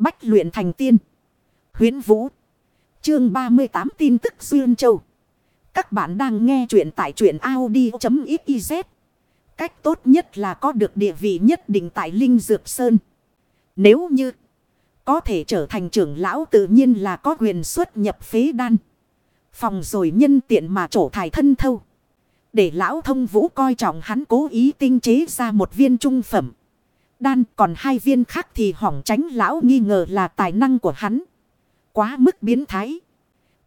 Bách luyện thành tiên. Huyến Vũ. Chương 38 tin tức Duyên Châu. Các bạn đang nghe truyện tại truyện Audi.xyz. Cách tốt nhất là có được địa vị nhất định tại Linh Dược Sơn. Nếu như có thể trở thành trưởng lão tự nhiên là có quyền xuất nhập phế đan. Phòng rồi nhân tiện mà trổ thải thân thâu. Để lão thông vũ coi trọng hắn cố ý tinh chế ra một viên trung phẩm. Đan còn hai viên khác thì hỏng tránh lão nghi ngờ là tài năng của hắn. Quá mức biến thái.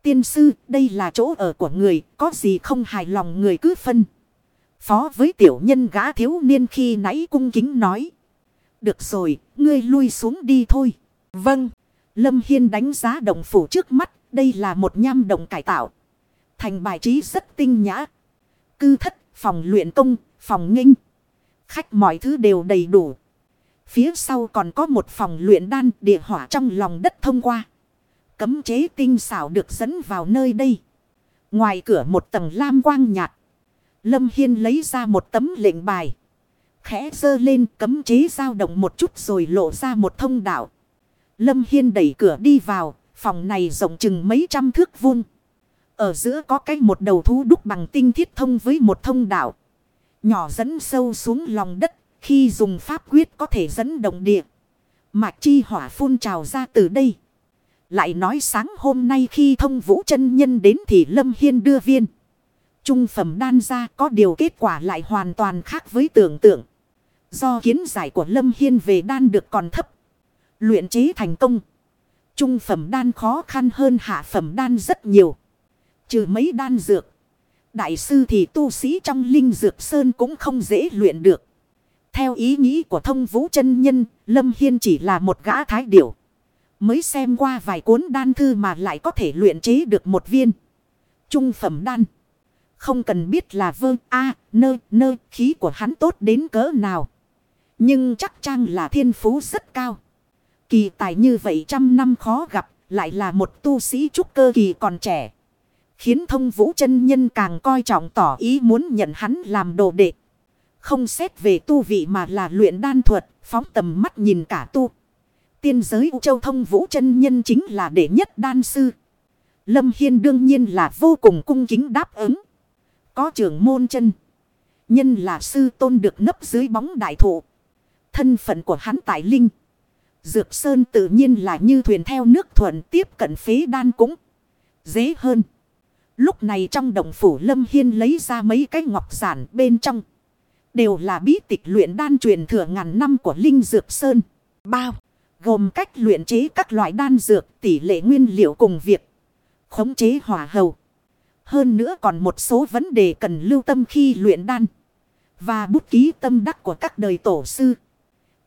Tiên sư đây là chỗ ở của người có gì không hài lòng người cứ phân. Phó với tiểu nhân gã thiếu niên khi nãy cung kính nói. Được rồi, ngươi lui xuống đi thôi. Vâng, Lâm Hiên đánh giá động phủ trước mắt, đây là một nham động cải tạo. Thành bài trí rất tinh nhã. Cư thất, phòng luyện công, phòng nghinh. Khách mọi thứ đều đầy đủ. Phía sau còn có một phòng luyện đan địa hỏa trong lòng đất thông qua. Cấm chế tinh xảo được dẫn vào nơi đây. Ngoài cửa một tầng lam quang nhạt. Lâm Hiên lấy ra một tấm lệnh bài. Khẽ dơ lên cấm chế dao động một chút rồi lộ ra một thông đạo. Lâm Hiên đẩy cửa đi vào. Phòng này rộng chừng mấy trăm thước vuông. Ở giữa có cái một đầu thú đúc bằng tinh thiết thông với một thông đạo. Nhỏ dẫn sâu xuống lòng đất. Khi dùng pháp quyết có thể dẫn động địa. Mạch chi hỏa phun trào ra từ đây. Lại nói sáng hôm nay khi thông vũ chân nhân đến thì Lâm Hiên đưa viên. Trung phẩm đan ra có điều kết quả lại hoàn toàn khác với tưởng tượng. Do kiến giải của Lâm Hiên về đan được còn thấp. Luyện chế thành công. Trung phẩm đan khó khăn hơn hạ phẩm đan rất nhiều. Trừ mấy đan dược. Đại sư thì tu sĩ trong linh dược sơn cũng không dễ luyện được. Theo ý nghĩ của thông vũ chân nhân, Lâm Hiên chỉ là một gã thái điểu. Mới xem qua vài cuốn đan thư mà lại có thể luyện chế được một viên. Trung phẩm đan. Không cần biết là vơ a nơ nơ khí của hắn tốt đến cỡ nào. Nhưng chắc chắn là thiên phú rất cao. Kỳ tài như vậy trăm năm khó gặp, lại là một tu sĩ trúc cơ kỳ còn trẻ. Khiến thông vũ chân nhân càng coi trọng tỏ ý muốn nhận hắn làm đồ đệ. Không xét về tu vị mà là luyện đan thuật, phóng tầm mắt nhìn cả tu. Tiên giới U Châu thông vũ chân nhân chính là đệ nhất đan sư. Lâm Hiên đương nhiên là vô cùng cung kính đáp ứng. Có trưởng môn chân. Nhân là sư tôn được nấp dưới bóng đại thụ. Thân phận của hắn tại Linh. Dược Sơn tự nhiên là như thuyền theo nước thuận tiếp cận phế đan cũng dễ hơn. Lúc này trong đồng phủ Lâm Hiên lấy ra mấy cái ngọc giản bên trong. Đều là bí tịch luyện đan truyền thừa ngàn năm của Linh Dược Sơn. Bao. Gồm cách luyện chế các loại đan dược tỷ lệ nguyên liệu cùng việc. Khống chế hỏa hầu. Hơn nữa còn một số vấn đề cần lưu tâm khi luyện đan. Và bút ký tâm đắc của các đời tổ sư.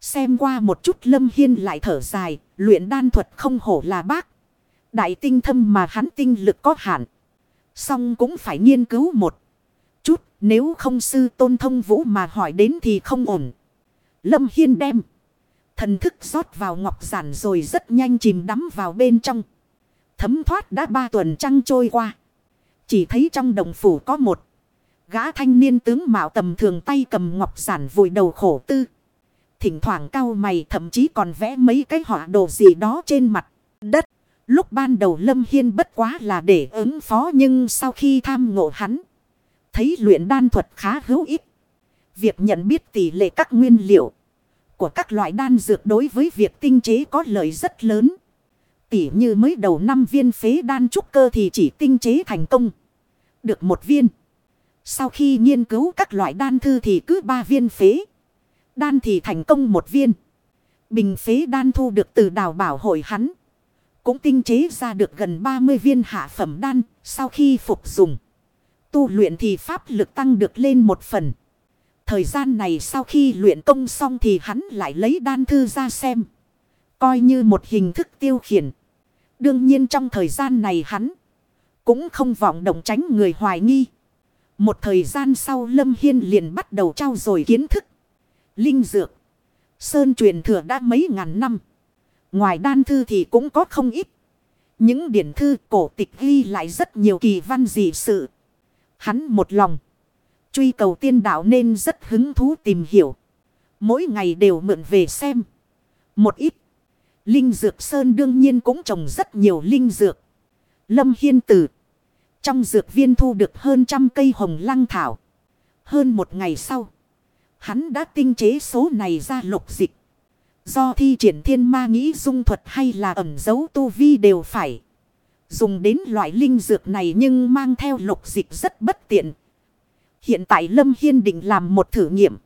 Xem qua một chút lâm hiên lại thở dài. Luyện đan thuật không hổ là bác. Đại tinh thâm mà hắn tinh lực có hạn. Xong cũng phải nghiên cứu một. Nếu không sư tôn thông vũ mà hỏi đến thì không ổn. Lâm hiên đem. Thần thức rót vào ngọc giản rồi rất nhanh chìm đắm vào bên trong. Thấm thoát đã ba tuần trăng trôi qua. Chỉ thấy trong đồng phủ có một. Gã thanh niên tướng mạo tầm thường tay cầm ngọc giản vùi đầu khổ tư. Thỉnh thoảng cao mày, thậm chí còn vẽ mấy cái họa đồ gì đó trên mặt đất. Lúc ban đầu Lâm Hiên bất quá là để ứng phó nhưng sau khi tham ngộ hắn. Thấy luyện đan thuật khá hữu ích. Việc nhận biết tỷ lệ các nguyên liệu của các loại đan dược đối với việc tinh chế có lợi rất lớn. Tỷ như mới đầu năm viên phế đan trúc cơ thì chỉ tinh chế thành công. Được một viên. Sau khi nghiên cứu các loại đan thư thì cứ ba viên phế. Đan thì thành công một viên. Bình phế đan thu được từ đào bảo hội hắn. Cũng tinh chế ra được gần 30 viên hạ phẩm đan. Sau khi phục dùng. Tu luyện thì pháp lực tăng được lên một phần. Thời gian này sau khi luyện công xong thì hắn lại lấy đan thư ra xem. Coi như một hình thức tiêu khiển. Đương nhiên trong thời gian này hắn cũng không vọng động tránh người hoài nghi. Một thời gian sau Lâm Hiên liền bắt đầu trao dồi kiến thức. Linh dược. Sơn truyền thừa đã mấy ngàn năm. Ngoài đan thư thì cũng có không ít. Những điển thư cổ tịch ghi lại rất nhiều kỳ văn dị sự. Hắn một lòng truy cầu tiên đạo nên rất hứng thú tìm hiểu. Mỗi ngày đều mượn về xem. Một ít. Linh Dược Sơn đương nhiên cũng trồng rất nhiều linh dược. Lâm Hiên Tử. Trong dược viên thu được hơn trăm cây hồng lăng thảo. Hơn một ngày sau. Hắn đã tinh chế số này ra lục dịch. Do thi triển thiên ma nghĩ dung thuật hay là ẩn dấu tu vi đều phải. Dùng đến loại linh dược này nhưng mang theo lục dịch rất bất tiện. Hiện tại Lâm Hiên định làm một thử nghiệm.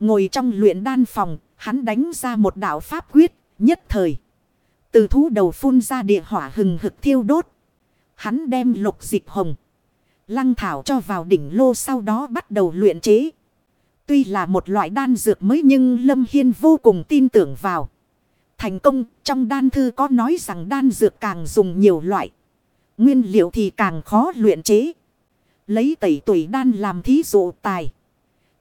Ngồi trong luyện đan phòng, hắn đánh ra một đạo pháp quyết, nhất thời. Từ thú đầu phun ra địa hỏa hừng hực thiêu đốt. Hắn đem lục dịch hồng. Lăng thảo cho vào đỉnh lô sau đó bắt đầu luyện chế. Tuy là một loại đan dược mới nhưng Lâm Hiên vô cùng tin tưởng vào. Thành công trong đan thư có nói rằng đan dược càng dùng nhiều loại. Nguyên liệu thì càng khó luyện chế. Lấy tẩy tuổi đan làm thí dụ tài.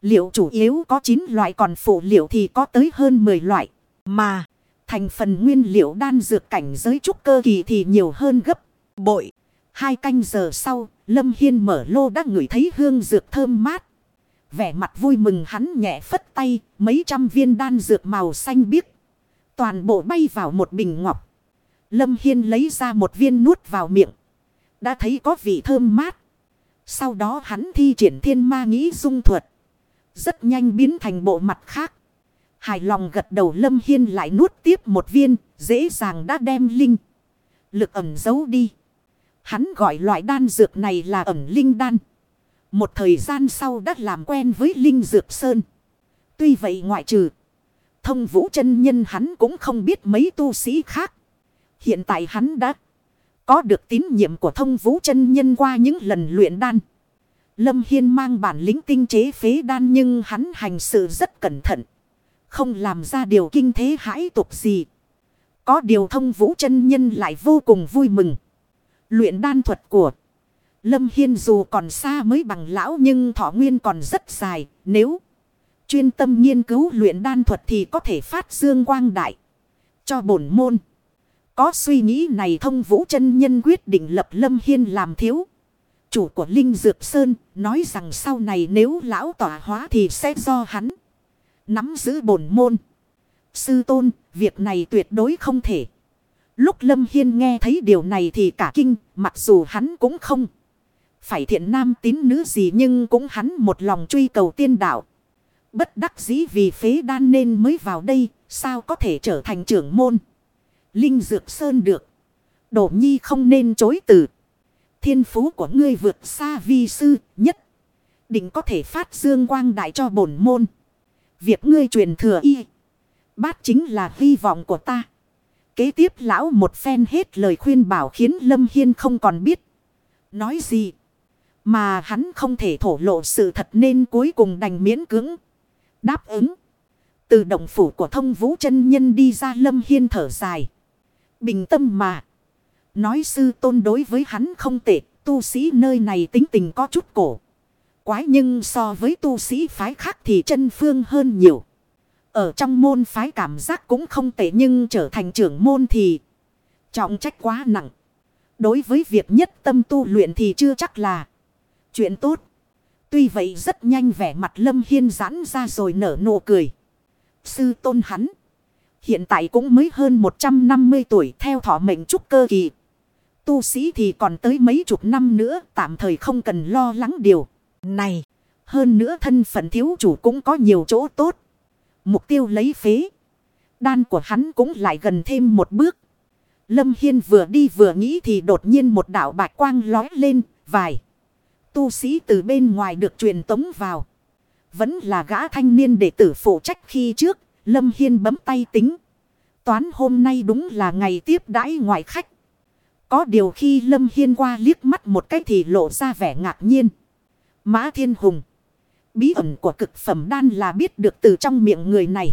Liệu chủ yếu có 9 loại còn phụ liệu thì có tới hơn 10 loại. Mà thành phần nguyên liệu đan dược cảnh giới trúc cơ kỳ thì nhiều hơn gấp bội. Hai canh giờ sau, Lâm Hiên mở lô đã ngửi thấy hương dược thơm mát. Vẻ mặt vui mừng hắn nhẹ phất tay, mấy trăm viên đan dược màu xanh biếc. Toàn bộ bay vào một bình ngọc. Lâm Hiên lấy ra một viên nuốt vào miệng. Đã thấy có vị thơm mát. Sau đó hắn thi triển thiên ma nghĩ dung thuật. Rất nhanh biến thành bộ mặt khác. Hài lòng gật đầu Lâm Hiên lại nuốt tiếp một viên, dễ dàng đã đem linh. Lực ẩm giấu đi. Hắn gọi loại đan dược này là ẩm linh đan. Một thời gian sau đã làm quen với linh dược sơn. Tuy vậy ngoại trừ. Thông vũ chân nhân hắn cũng không biết mấy tu sĩ khác. Hiện tại hắn đã có được tín nhiệm của thông vũ chân nhân qua những lần luyện đan. Lâm Hiên mang bản lĩnh tinh chế phế đan nhưng hắn hành sự rất cẩn thận. Không làm ra điều kinh thế hãi tục gì. Có điều thông vũ chân nhân lại vô cùng vui mừng. Luyện đan thuật của Lâm Hiên dù còn xa mới bằng lão nhưng thọ nguyên còn rất dài. Nếu chuyên tâm nghiên cứu luyện đan thuật thì có thể phát dương quang đại. Cho bổn môn. Có suy nghĩ này thông vũ chân nhân quyết định lập Lâm Hiên làm thiếu. Chủ của Linh Dược Sơn nói rằng sau này nếu lão tỏa hóa thì sẽ do hắn. Nắm giữ bổn môn. Sư tôn, việc này tuyệt đối không thể. Lúc Lâm Hiên nghe thấy điều này thì cả kinh, mặc dù hắn cũng không. Phải thiện nam tín nữ gì nhưng cũng hắn một lòng truy cầu tiên đạo. Bất đắc dĩ vì phế đan nên mới vào đây, sao có thể trở thành trưởng môn. Linh Dược Sơn được. Đổ nhi không nên chối từ. Thiên phú của ngươi vượt xa vi sư nhất. Định có thể phát dương quang đại cho bổn môn. Việc ngươi truyền thừa y. Bát chính là hy vọng của ta. Kế tiếp lão một phen hết lời khuyên bảo khiến Lâm Hiên không còn biết. Nói gì. Mà hắn không thể thổ lộ sự thật nên cuối cùng đành miễn cưỡng. Đáp ứng. Từ động phủ của thông vũ chân nhân đi ra Lâm Hiên thở dài. Bình tâm mà. Nói sư tôn đối với hắn không tệ. Tu sĩ nơi này tính tình có chút cổ. Quái nhưng so với tu sĩ phái khác thì chân phương hơn nhiều. Ở trong môn phái cảm giác cũng không tệ nhưng trở thành trưởng môn thì trọng trách quá nặng. Đối với việc nhất tâm tu luyện thì chưa chắc là chuyện tốt. Tuy vậy rất nhanh vẻ mặt Lâm Hiên giãn ra rồi nở nụ cười. Sư tôn hắn. Hiện tại cũng mới hơn 150 tuổi theo thọ mệnh trúc cơ kỳ. Tu sĩ thì còn tới mấy chục năm nữa tạm thời không cần lo lắng điều này. Hơn nữa thân phận thiếu chủ cũng có nhiều chỗ tốt. Mục tiêu lấy phế. Đan của hắn cũng lại gần thêm một bước. Lâm Hiên vừa đi vừa nghĩ thì đột nhiên một đạo bạch quang lói lên, vài. Tu sĩ từ bên ngoài được truyền tống vào. Vẫn là gã thanh niên đệ tử phụ trách khi trước, Lâm Hiên bấm tay tính. Toán hôm nay đúng là ngày tiếp đãi ngoại khách. Có điều khi Lâm Hiên qua liếc mắt một cái thì lộ ra vẻ ngạc nhiên. Mã Thiên Hùng. Bí ẩn của cực phẩm đan là biết được từ trong miệng người này.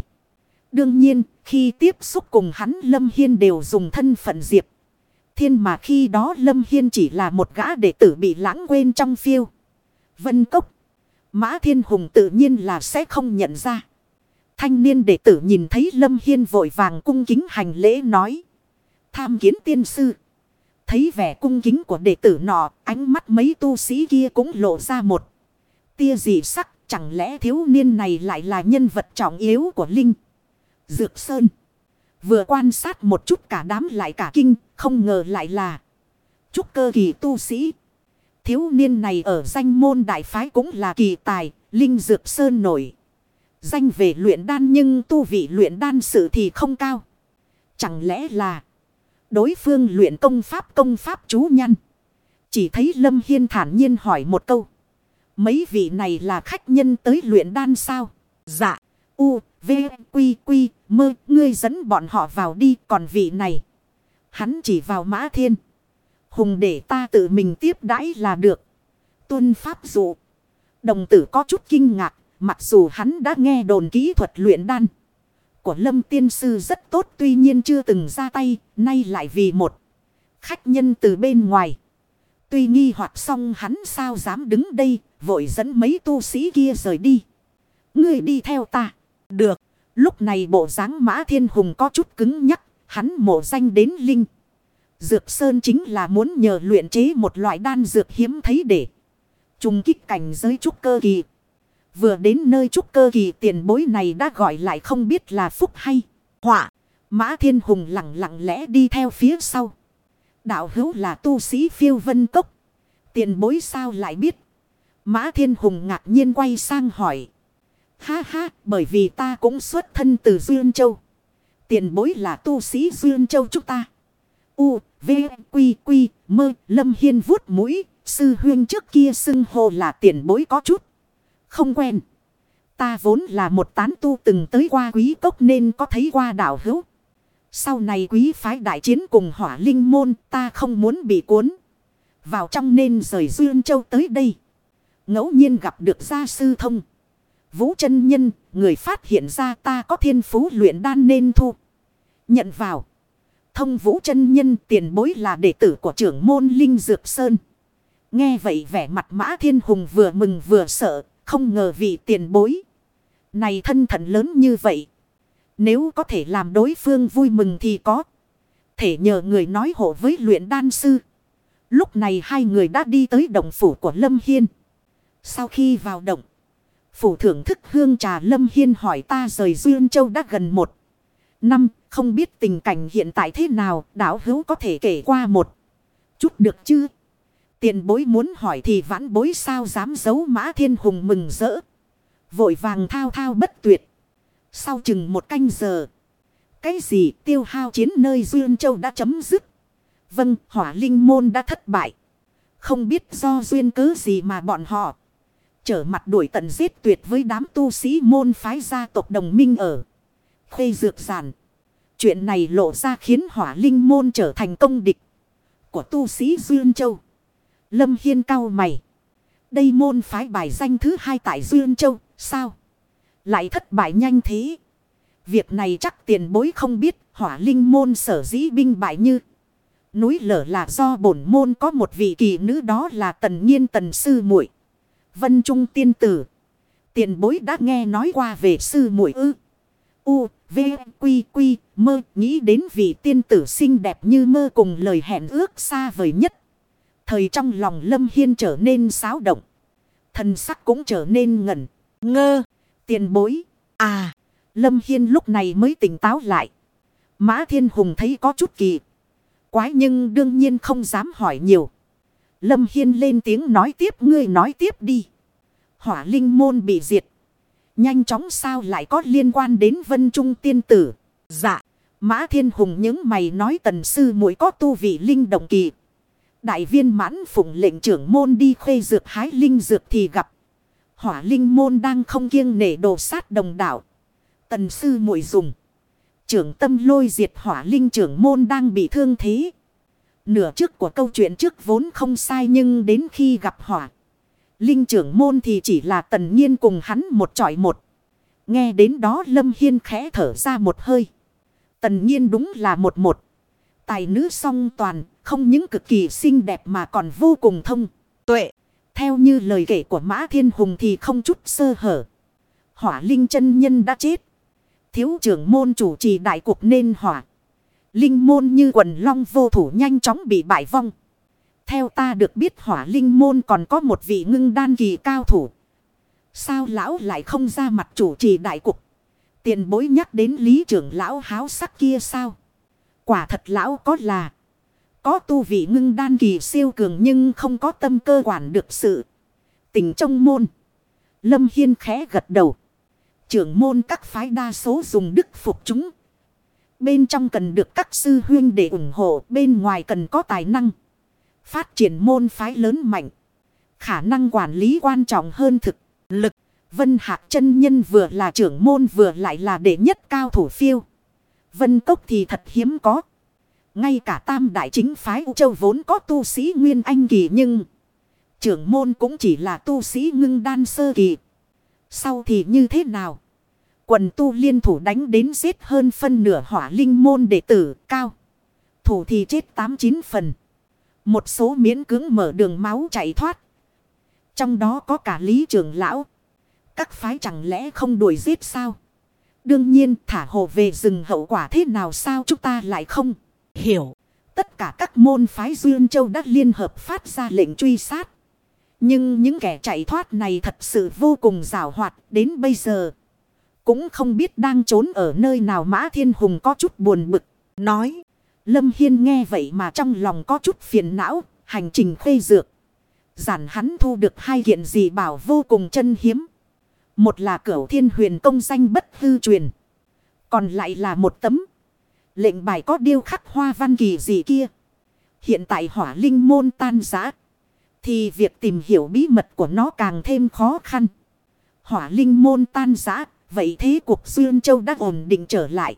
Đương nhiên, khi tiếp xúc cùng hắn Lâm Hiên đều dùng thân phận Diệp. Thiên mà khi đó Lâm Hiên chỉ là một gã đệ tử bị lãng quên trong phiêu. Vân Cốc. Mã Thiên Hùng tự nhiên là sẽ không nhận ra. Thanh niên đệ tử nhìn thấy Lâm Hiên vội vàng cung kính hành lễ nói. Tham kiến tiên sư. Thấy vẻ cung kính của đệ tử nọ, ánh mắt mấy tu sĩ kia cũng lộ ra một tia dị sắc. Chẳng lẽ thiếu niên này lại là nhân vật trọng yếu của Linh Dược Sơn? Vừa quan sát một chút cả đám lại cả kinh, không ngờ lại là trúc cơ kỳ tu sĩ. Thiếu niên này ở danh môn đại phái cũng là kỳ tài, linh dược sơn nổi. Danh về luyện đan nhưng tu vị luyện đan sự thì không cao. Chẳng lẽ là đối phương luyện công pháp công pháp chú nhân. Chỉ thấy Lâm Hiên thản nhiên hỏi một câu. Mấy vị này là khách nhân tới luyện đan sao? Dạ. U, V, Quy, Quy, Mơ. Ngươi dẫn bọn họ vào đi. Còn vị này. Hắn chỉ vào mã thiên. Hùng để ta tự mình tiếp đãi là được. Tuân pháp dụ. Đồng tử có chút kinh ngạc. Mặc dù hắn đã nghe đồn kỹ thuật luyện đan. Của lâm tiên sư rất tốt, tuy nhiên chưa từng ra tay. Nay lại vì một khách nhân từ bên ngoài. Tuy nghi hoặc xong hắn sao dám đứng đây. Vội dẫn mấy tu sĩ kia rời đi. Ngươi đi theo ta. Được. Lúc này bộ dáng mã thiên hùng có chút cứng nhắc. Hắn mộ danh đến linh. Dược Sơn chính là muốn nhờ luyện chế một loại đan dược hiếm thấy để trùng kích cảnh giới trúc cơ kỳ. Vừa đến nơi trúc cơ kỳ tiền bối này đã gọi lại không biết là phúc hay họa. Mã Thiên Hùng lặng lặng lẽ đi theo phía sau. Đạo hữu là tu sĩ phiêu vân cốc. Tiền bối sao lại biết. Mã Thiên Hùng ngạc nhiên quay sang hỏi. Ha ha, bởi vì ta cũng xuất thân từ Duyên Châu. Tiền bối là tu sĩ Duyên Châu chúng ta. U, V, Quy, Quy, Mơ, Lâm Hiên vuốt mũi, sư huyên trước kia xưng hô là tiền bối có chút. Không quen. Ta vốn là một tán tu từng tới qua quý cốc nên có thấy qua đảo hữu. Sau này quý phái đại chiến cùng hỏa linh môn ta không muốn bị cuốn. Vào trong nên rời Duyên Châu tới đây. ngẫu nhiên gặp được gia sư thông. Vũ chân nhân, người phát hiện ra ta có thiên phú luyện đan nên thu. Nhận vào. Thông vũ chân nhân tiền bối là đệ tử của trưởng môn Linh Dược Sơn. Nghe vậy vẻ mặt mã thiên hùng vừa mừng vừa sợ, không ngờ vị tiền bối. Này thân thận lớn như vậy. Nếu có thể làm đối phương vui mừng thì có. Thể nhờ người nói hộ với luyện đan sư. Lúc này hai người đã đi tới động phủ của Lâm Hiên. Sau khi vào động. Phủ thưởng thức hương trà Lâm Hiên hỏi ta rời Duyên Châu đã gần một năm. Không biết tình cảnh hiện tại thế nào, đảo hữu có thể kể qua một chút được chứ? Tiền bối muốn hỏi thì vãn bối sao dám giấu mã thiên hùng mừng rỡ. Vội vàng thao thao bất tuyệt. Sau chừng một canh giờ. Cái gì tiêu hao chiến nơi Duyên Châu đã chấm dứt. Vâng, hỏa linh môn đã thất bại. Không biết do duyên cớ gì mà bọn họ. Trở mặt đuổi tận giết tuyệt với đám tu sĩ môn phái gia tộc đồng minh ở. Khuê dược giản. Chuyện này lộ ra khiến hỏa linh môn trở thành công địch của tu sĩ Duyên Châu. Lâm Hiên cao mày. Đây môn phái bài danh thứ hai tại Duyên Châu, sao? Lại thất bại nhanh thế. Việc này chắc tiền bối không biết hỏa linh môn sở dĩ binh bại như. Núi lở là do bổn môn có một vị kỳ nữ đó là tần nhiên tần sư muội Vân Trung tiên tử. Tiền bối đã nghe nói qua về sư muội ư. U, V, Quy, Quy, mơ, nghĩ đến vị tiên tử xinh đẹp như mơ cùng lời hẹn ước xa vời nhất. Thời trong lòng Lâm Hiên trở nên xáo động. Thần sắc cũng trở nên ngẩn, ngơ, tiền bối. À, Lâm Hiên lúc này mới tỉnh táo lại. Mã Thiên Hùng thấy có chút kỳ. Quái nhưng đương nhiên không dám hỏi nhiều. Lâm Hiên lên tiếng nói tiếp ngươi nói tiếp đi. Hỏa linh môn bị diệt. Nhanh chóng sao lại có liên quan đến vân trung tiên tử. Dạ. Mã thiên hùng những mày nói tần sư muội có tu vị linh động kỳ. Đại viên mãn phụng lệnh trưởng môn đi khuê dược hái linh dược thì gặp. Hỏa linh môn đang không kiêng nể đồ sát đồng đảo. Tần sư muội dùng. Trưởng tâm lôi diệt hỏa linh trưởng môn đang bị thương thế. Nửa trước của câu chuyện trước vốn không sai nhưng đến khi gặp hỏa. Linh trưởng môn thì chỉ là tần nhiên cùng hắn một trọi một. Nghe đến đó Lâm Hiên khẽ thở ra một hơi. Tần nhiên đúng là một một. Tài nữ song toàn, không những cực kỳ xinh đẹp mà còn vô cùng thông, tuệ. Theo như lời kể của Mã Thiên Hùng thì không chút sơ hở. Hỏa Linh chân nhân đã chết. Thiếu trưởng môn chủ trì đại cục nên hỏa. Linh môn như quần long vô thủ nhanh chóng bị bại vong. Theo ta được biết hỏa linh môn còn có một vị ngưng đan kỳ cao thủ. Sao lão lại không ra mặt chủ trì đại cục? Tiền bối nhắc đến lý trưởng lão háo sắc kia sao? Quả thật lão có là. Có tu vị ngưng đan kỳ siêu cường nhưng không có tâm cơ quản được sự. Tình trong môn. Lâm Hiên khẽ gật đầu. Trưởng môn các phái đa số dùng đức phục chúng. Bên trong cần được các sư huyên để ủng hộ. Bên ngoài cần có tài năng. Phát triển môn phái lớn mạnh. Khả năng quản lý quan trọng hơn thực lực. Vân Hạc chân nhân vừa là trưởng môn vừa lại là đệ nhất cao thủ phiêu. Vân Cốc thì thật hiếm có. Ngay cả tam đại chính phái U Châu vốn có tu sĩ Nguyên Anh kỳ nhưng trưởng môn cũng chỉ là tu sĩ ngưng đan sơ kỳ. Sau thì như thế nào? Quần tu liên thủ đánh đến giết hơn phân nửa hỏa linh môn đệ tử, cao. Thủ thì chết tám chín phần. Một số miễn cứng mở đường máu chạy thoát. Trong đó có cả lý trưởng lão. Các phái chẳng lẽ không đuổi giết sao? Đương nhiên, thả hồ về rừng hậu quả thế nào sao chúng ta lại không hiểu. Tất cả các môn phái Dương Châu đã liên hợp phát ra lệnh truy sát. Nhưng những kẻ chạy thoát này thật sự vô cùng rào hoạt, đến bây giờ. Cũng không biết đang trốn ở nơi nào Mã Thiên Hùng có chút buồn bực. Nói. Lâm Hiên nghe vậy mà trong lòng có chút phiền não. Hành trình khuê dược. Giản hắn thu được hai kiện gì bảo vô cùng chân hiếm. Một là cửu thiên huyền công danh bất hư truyền. Còn lại là một tấm. Lệnh bài có điêu khắc hoa văn kỳ gì kia. Hiện tại hỏa linh môn tan giã. Thì việc tìm hiểu bí mật của nó càng thêm khó khăn. Hỏa linh môn tan giã. Vậy thế cuộc Duyên Châu đã ổn định trở lại.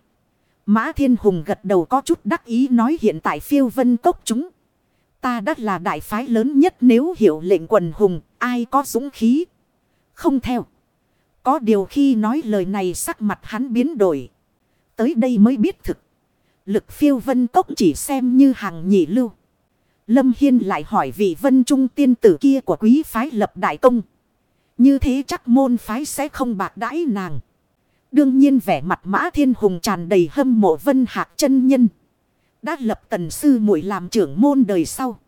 Mã Thiên Hùng gật đầu có chút đắc ý nói hiện tại phiêu vân cốc chúng. Ta đã là đại phái lớn nhất nếu hiểu lệnh quần hùng, ai có dũng khí. Không theo. Có điều khi nói lời này sắc mặt hắn biến đổi. Tới đây mới biết thực. Lực phiêu vân cốc chỉ xem như hàng nhị lưu. Lâm Hiên lại hỏi vị vân trung tiên tử kia của quý phái lập đại công. Như thế chắc môn phái sẽ không bạc đãi nàng. Đương nhiên vẻ mặt mã thiên hùng tràn đầy hâm mộ vân hạc chân nhân. Đã lập tần sư muội làm trưởng môn đời sau.